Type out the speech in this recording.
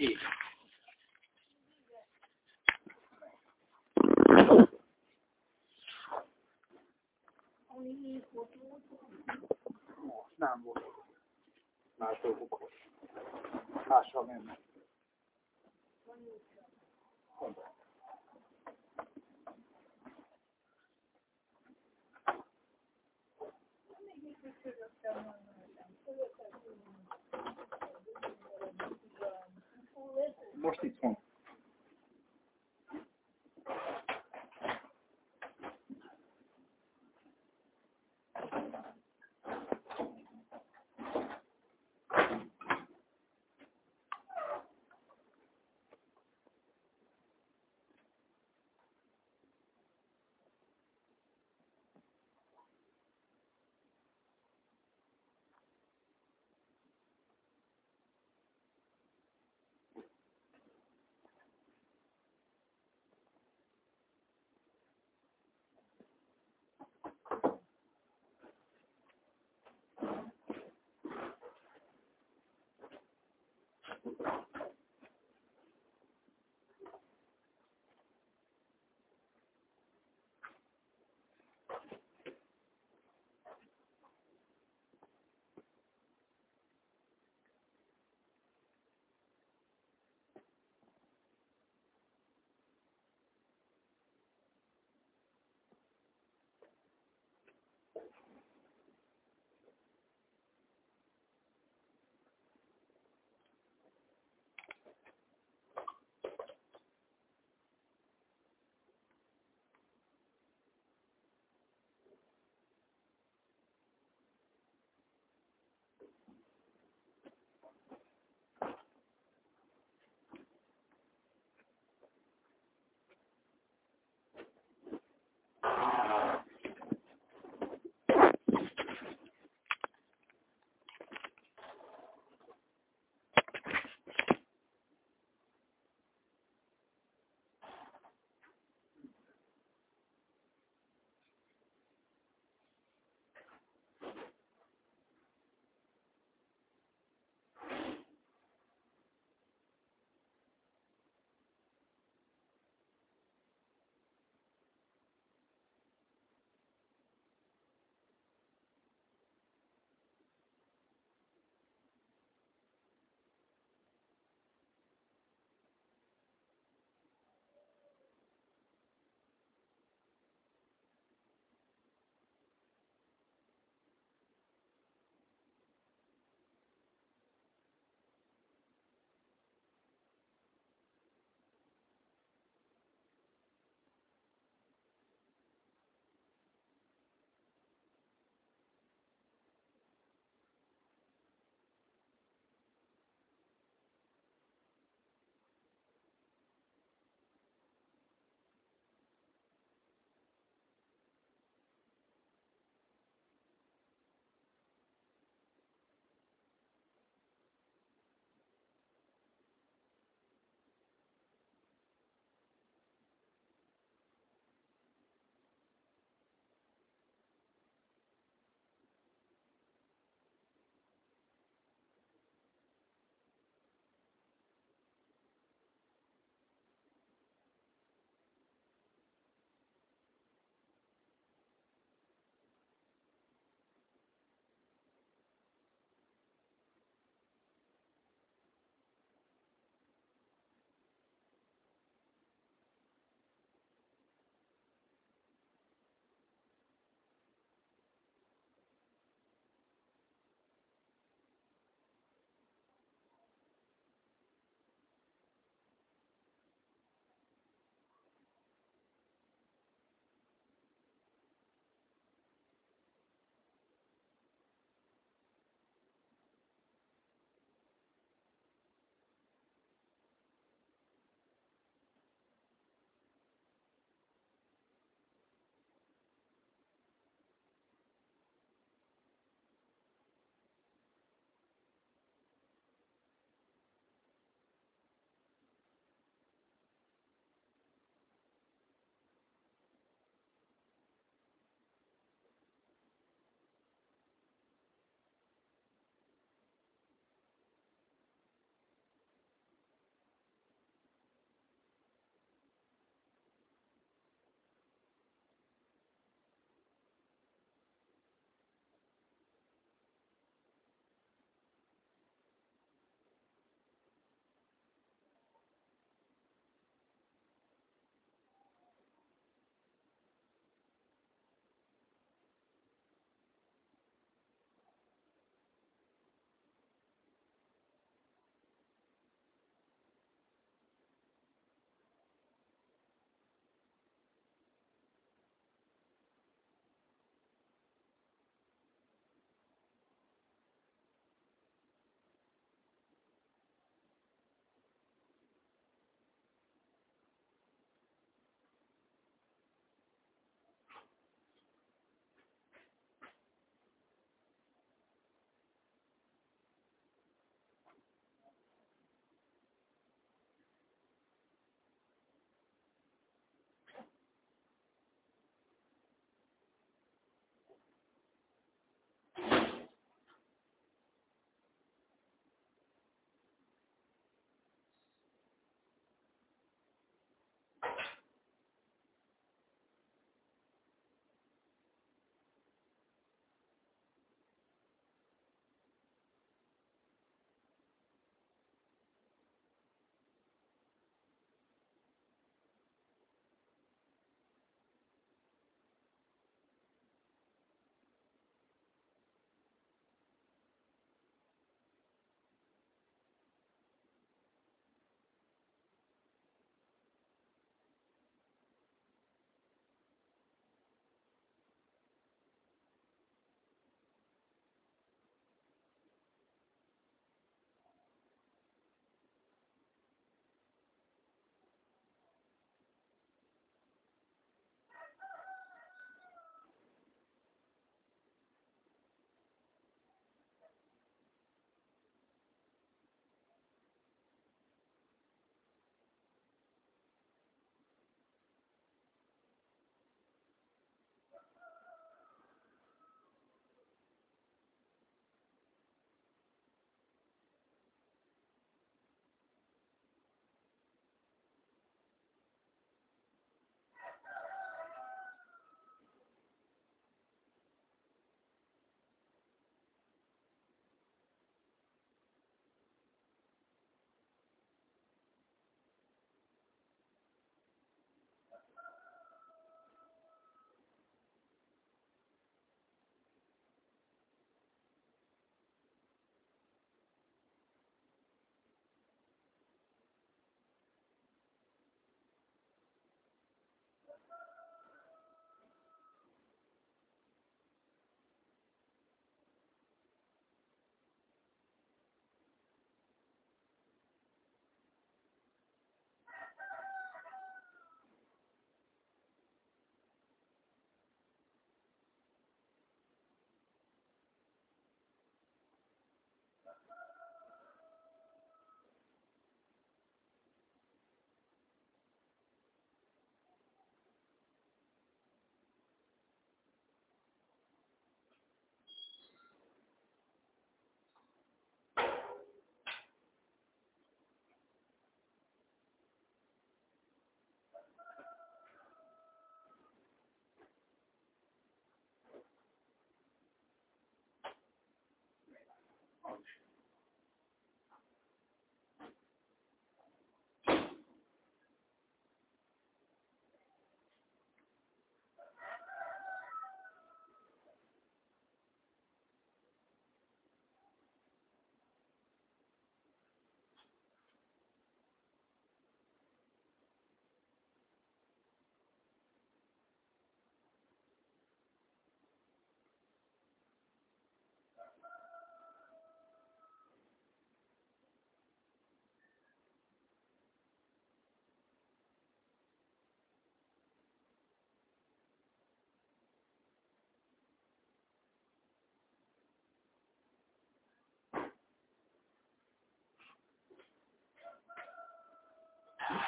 Így. Nem volt. Másról bukott. Mással nem. Most mostly Trump.